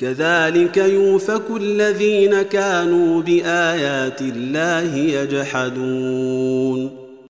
كذلك يوفك الذين كانوا بآيات الله يجحدون.